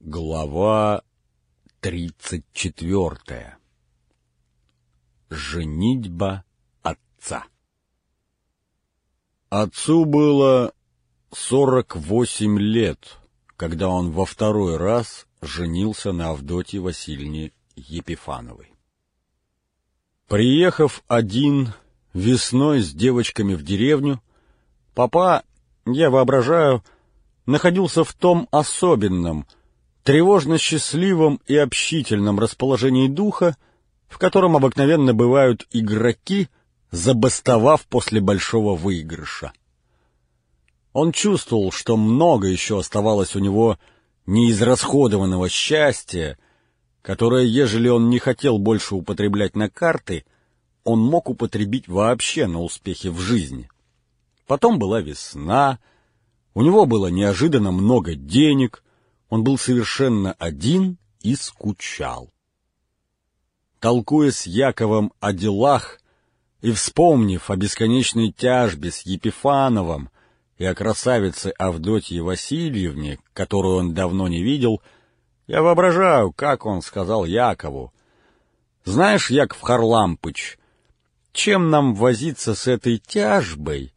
Глава тридцать четвертая. Женитьба отца. Отцу было сорок восемь лет, когда он во второй раз женился на Авдотье Васильевне Епифановой. Приехав один весной с девочками в деревню, папа, я воображаю, находился в том особенном, тревожно-счастливом и общительном расположении духа, в котором обыкновенно бывают игроки, забастовав после большого выигрыша. Он чувствовал, что много еще оставалось у него неизрасходованного счастья, которое, ежели он не хотел больше употреблять на карты, он мог употребить вообще на успехи в жизни. Потом была весна, у него было неожиданно много денег, он был совершенно один и скучал. Толкуя с Яковом о делах и вспомнив о бесконечной тяжбе с Епифановым и о красавице Авдотье Васильевне, которую он давно не видел, я воображаю, как он сказал Якову. «Знаешь, Яков Харлампыч, чем нам возиться с этой тяжбой?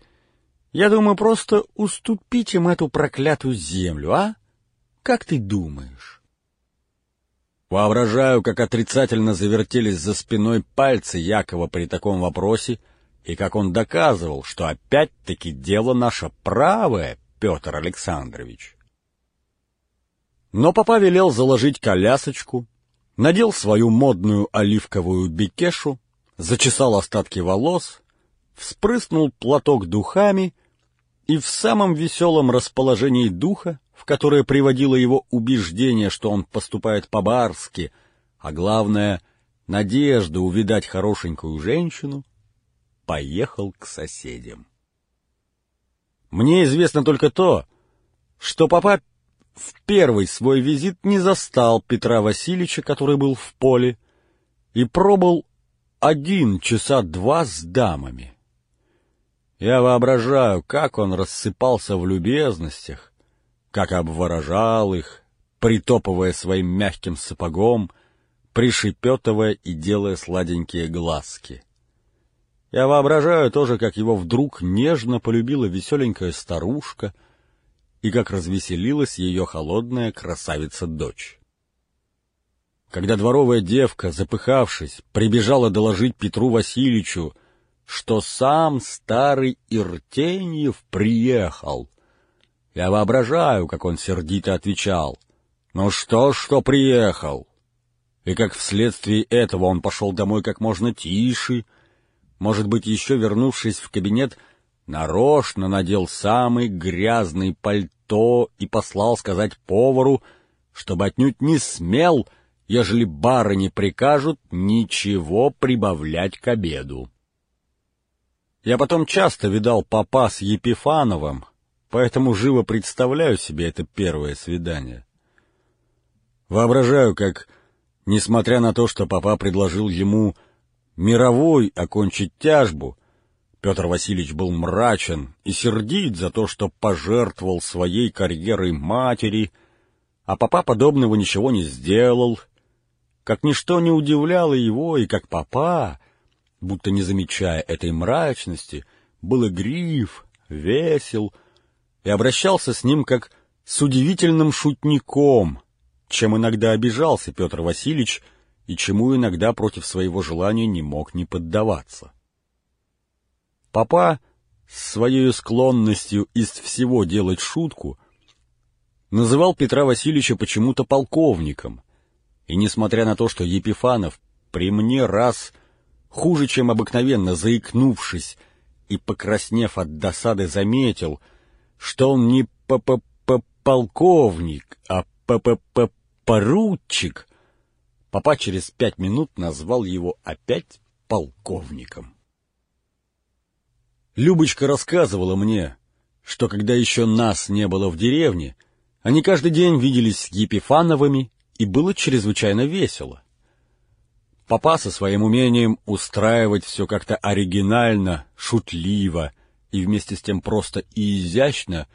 Я думаю, просто уступить им эту проклятую землю, а? Как ты думаешь?» Воображаю, как отрицательно завертелись за спиной пальцы Якова при таком вопросе, и как он доказывал, что опять-таки дело наше правое, Петр Александрович. Но папа велел заложить колясочку, надел свою модную оливковую бекешу, зачесал остатки волос, вспрыснул платок духами и в самом веселом расположении духа в которое приводило его убеждение, что он поступает по-барски, а главное — надежда увидать хорошенькую женщину, поехал к соседям. Мне известно только то, что папа в первый свой визит не застал Петра Васильевича, который был в поле, и пробыл один часа два с дамами. Я воображаю, как он рассыпался в любезностях, как обворожал их, притопывая своим мягким сапогом, пришепетывая и делая сладенькие глазки. Я воображаю тоже, как его вдруг нежно полюбила веселенькая старушка и как развеселилась ее холодная красавица-дочь. Когда дворовая девка, запыхавшись, прибежала доложить Петру Васильевичу, что сам старый Иртеньев приехал — я воображаю, как он сердито отвечал. «Ну что, что приехал?» И как вследствие этого он пошел домой как можно тише, может быть, еще вернувшись в кабинет, нарочно надел самый грязный пальто и послал сказать повару, чтобы отнюдь не смел, ежели барыни прикажут, ничего прибавлять к обеду. Я потом часто видал папа с Епифановым, поэтому живо представляю себе это первое свидание. Воображаю, как, несмотря на то, что папа предложил ему мировой окончить тяжбу, Петр Васильевич был мрачен и сердит за то, что пожертвовал своей карьерой матери, а папа подобного ничего не сделал, как ничто не удивляло его, и как папа, будто не замечая этой мрачности, был игрив, весел, и обращался с ним как с удивительным шутником, чем иногда обижался Петр Васильевич и чему иногда против своего желания не мог не поддаваться. Папа с своей склонностью из всего делать шутку называл Петра Васильевича почему-то полковником, и несмотря на то, что Епифанов при мне раз, хуже, чем обыкновенно, заикнувшись и покраснев от досады, заметил — что он не п п п полковник, а п п п поручик, папа через пять минут назвал его опять полковником. Любочка рассказывала мне, что когда еще нас не было в деревне, они каждый день виделись с Епифановыми, и было чрезвычайно весело. Папа со своим умением устраивать все как-то оригинально, шутливо и вместе с тем просто и изящно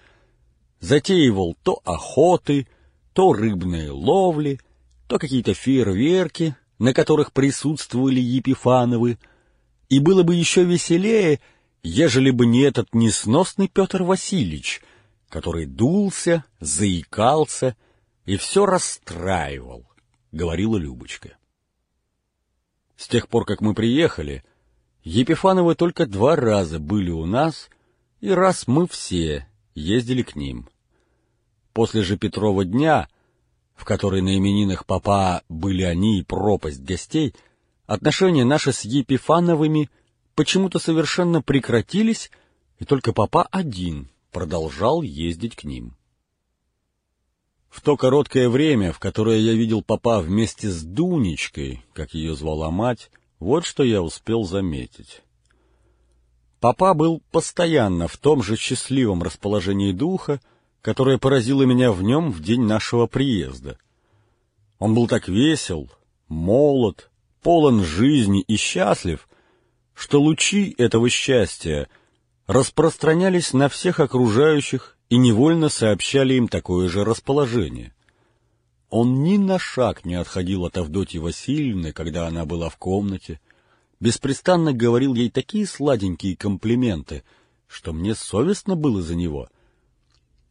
затеивал то охоты, то рыбные ловли, то какие-то фейерверки, на которых присутствовали Епифановы, и было бы еще веселее, ежели бы не этот несносный Петр Васильевич, который дулся, заикался и все расстраивал, — говорила Любочка. С тех пор, как мы приехали, Епифановы только два раза были у нас, и раз мы все ездили к ним. После же Петрова дня, в который на именинах папа были они и пропасть гостей, отношения наши с Епифановыми почему-то совершенно прекратились, и только папа один продолжал ездить к ним. В то короткое время, в которое я видел папа вместе с Дунечкой, как ее звала мать, вот что я успел заметить. Папа был постоянно в том же счастливом расположении духа, которое поразило меня в нем в день нашего приезда. Он был так весел, молод, полон жизни и счастлив, что лучи этого счастья распространялись на всех окружающих и невольно сообщали им такое же расположение. Он ни на шаг не отходил от Авдотьи Васильевны, когда она была в комнате, беспрестанно говорил ей такие сладенькие комплименты, что мне совестно было за него.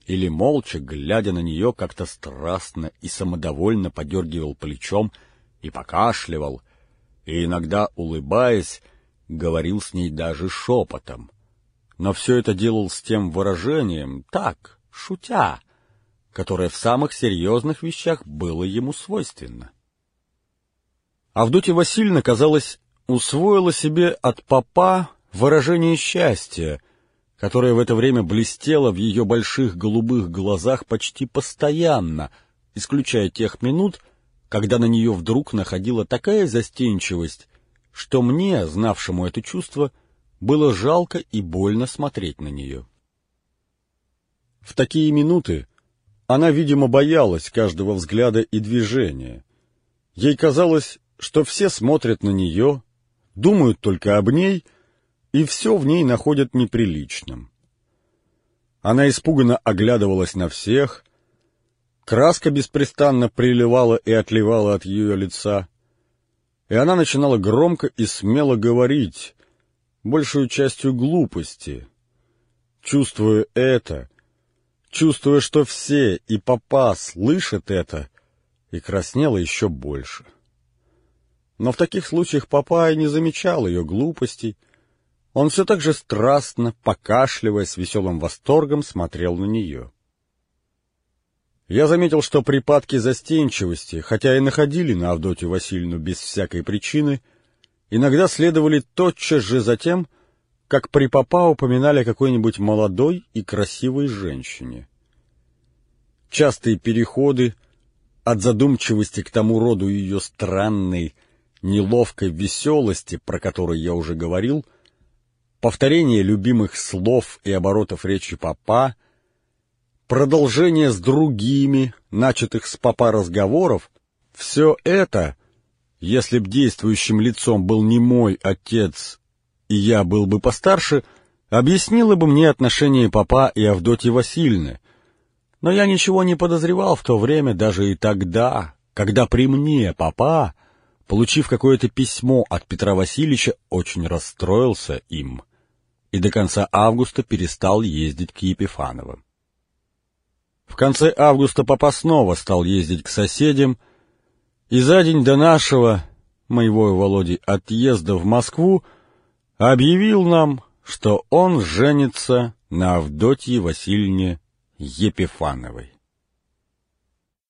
Или молча, глядя на нее, как-то страстно и самодовольно подергивал плечом и покашливал, и иногда, улыбаясь, говорил с ней даже шепотом но все это делал с тем выражением, так, шутя, которое в самых серьезных вещах было ему свойственно. Авдотья Васильевна, казалось, усвоила себе от папа выражение счастья, которое в это время блестело в ее больших голубых глазах почти постоянно, исключая тех минут, когда на нее вдруг находила такая застенчивость, что мне, знавшему это чувство, — было жалко и больно смотреть на нее. В такие минуты она, видимо, боялась каждого взгляда и движения. Ей казалось, что все смотрят на нее, думают только об ней, и все в ней находят неприличным. Она испуганно оглядывалась на всех, краска беспрестанно приливала и отливала от ее лица, и она начинала громко и смело говорить, большую частью глупости. Чувствуя это, чувствуя, что все и папа слышат это, и краснела еще больше. Но в таких случаях папа и не замечал ее глупостей, он все так же страстно, покашливая с веселым восторгом, смотрел на нее. Я заметил, что припадки застенчивости, хотя и находили на Авдотью Васильевну без всякой причины, — иногда следовали тотчас же за тем, как при папа упоминали о какой-нибудь молодой и красивой женщине. Частые переходы от задумчивости к тому роду ее странной, неловкой веселости, про которую я уже говорил, повторение любимых слов и оборотов речи папа, продолжение с другими, начатых с папа разговоров, все это — если б действующим лицом был не мой отец, и я был бы постарше, объяснило бы мне отношение папа и Авдотьи Васильевны. Но я ничего не подозревал в то время, даже и тогда, когда при мне папа, получив какое-то письмо от Петра Васильевича, очень расстроился им и до конца августа перестал ездить к Епифановым. В конце августа папа снова стал ездить к соседям, и за день до нашего, моего и Володи, отъезда в Москву объявил нам, что он женится на Авдотье Васильевне Епифановой.